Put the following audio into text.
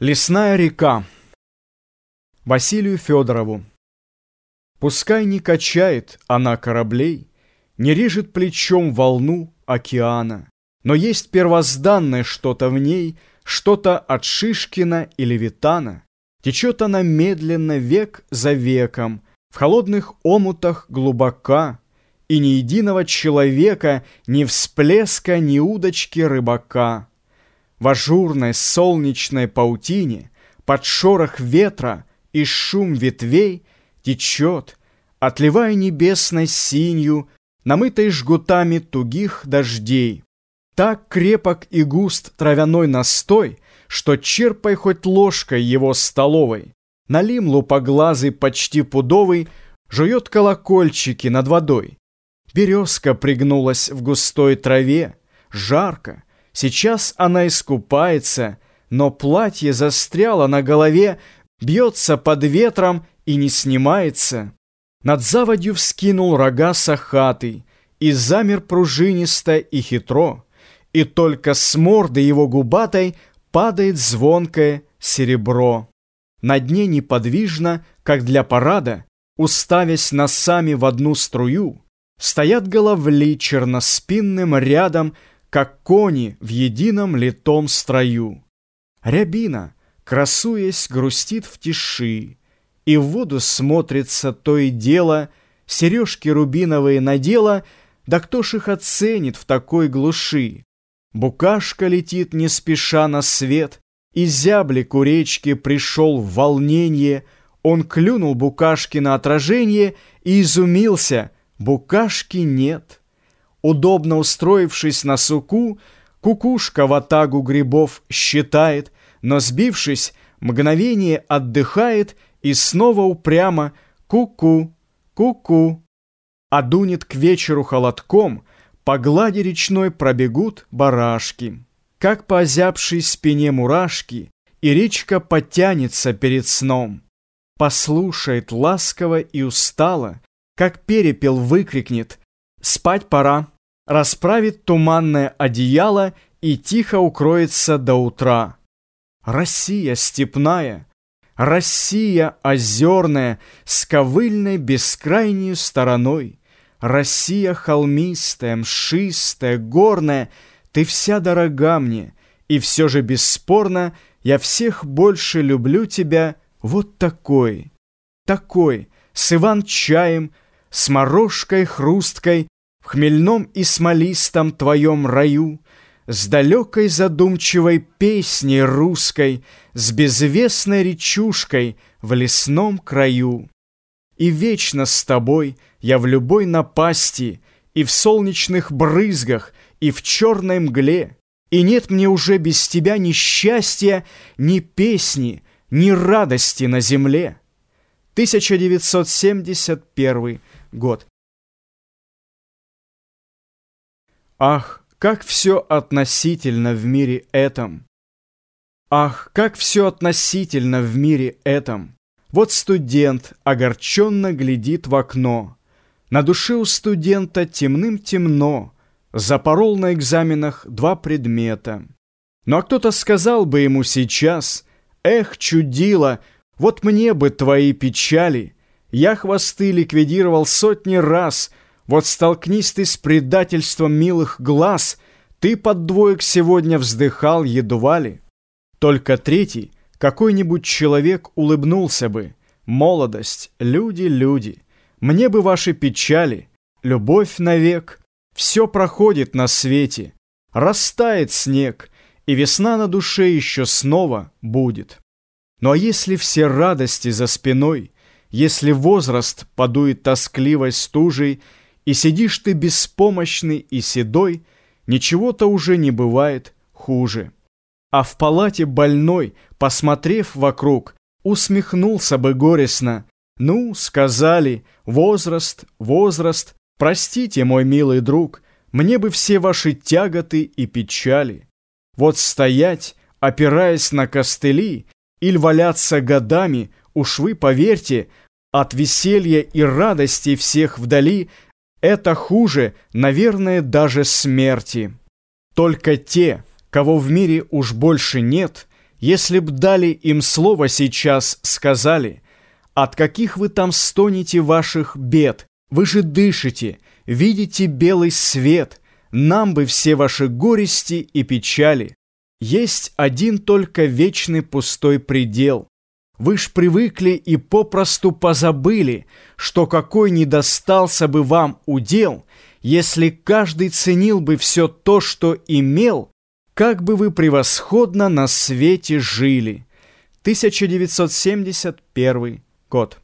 Лесная река Василию Федорову Пускай не качает она кораблей, Не режет плечом волну океана, Но есть первозданное что-то в ней, Что-то от Шишкина или Витана. Течет она медленно век за веком, В холодных омутах глубока, И ни единого человека, Ни всплеска, ни удочки рыбака. В ажурной солнечной паутине Под шорох ветра и шум ветвей Течет, отливая небесной синью, Намытой жгутами тугих дождей. Так крепок и густ травяной настой, Что черпай хоть ложкой его столовой. Налим лупоглазый почти пудовый Жует колокольчики над водой. Березка пригнулась в густой траве, Жарко, Сейчас она искупается, но платье застряло на голове, бьется под ветром и не снимается. Над заводью вскинул рога сахатый и замер пружинисто и хитро, и только с морды его губатой падает звонкое серебро. На дне неподвижно, как для парада, уставясь носами в одну струю, стоят головли черноспинным рядом, как кони в едином литом строю. Рябина, красуясь, грустит в тиши, и в воду смотрится то и дело, сережки рубиновые надела, да кто ж их оценит в такой глуши? Букашка летит не спеша на свет, и зяблик у речки пришел в волнение, он клюнул букашки на отражение и изумился, букашки нет. Удобно устроившись на суку, кукушка в атагу грибов считает, но сбившись, мгновение отдыхает и снова упрямо ку-ку, ку-ку. А дунет к вечеру холодком, по глади речной пробегут барашки. Как по озябшей спине мурашки, и речка потянется перед сном. Послушает ласково и устало, как перепел выкрикнет Спать пора. Расправит туманное одеяло и тихо укроется до утра. Россия степная, Россия озерная, с ковыльной бескрайней стороной. Россия холмистая, мшистая, горная, ты вся дорога мне, и все же бесспорно я всех больше люблю тебя вот такой, такой, с иван-чаем, с морожкой хрусткой, хмельном и смолистом твоем раю, С далекой задумчивой песней русской, С безвестной речушкой в лесном краю. И вечно с тобой я в любой напасти, И в солнечных брызгах, и в черной мгле, И нет мне уже без тебя ни счастья, ни песни, ни радости на земле. 1971 год. Ах, как все относительно в мире этом! Ах, как все относительно в мире этом! Вот студент огорченно глядит в окно. На душе у студента темным-темно, Запорол на экзаменах два предмета. Ну а кто-то сказал бы ему сейчас, «Эх, чудило, вот мне бы твои печали! Я хвосты ликвидировал сотни раз, вот столкнись ты с предательством милых глаз, Ты под двоек сегодня вздыхал едва ли. Только третий, какой-нибудь человек улыбнулся бы. Молодость, люди, люди, мне бы ваши печали, Любовь навек, все проходит на свете, Растает снег, и весна на душе еще снова будет. Ну а если все радости за спиной, Если возраст подует тоскливой стужей, и сидишь ты беспомощный и седой, Ничего-то уже не бывает хуже. А в палате больной, посмотрев вокруг, Усмехнулся бы горестно. Ну, сказали, возраст, возраст, Простите, мой милый друг, Мне бы все ваши тяготы и печали. Вот стоять, опираясь на костыли, Или валяться годами, уж вы поверьте, От веселья и радости всех вдали — это хуже, наверное, даже смерти. Только те, кого в мире уж больше нет, Если б дали им слово сейчас, сказали, от каких вы там стонете ваших бед, вы же дышите, видите белый свет, нам бы все ваши горести и печали. Есть один только вечный пустой предел. Вы ж привыкли и попросту позабыли, что какой не достался бы вам удел, если каждый ценил бы все то, что имел, как бы вы превосходно на свете жили. 1971 год.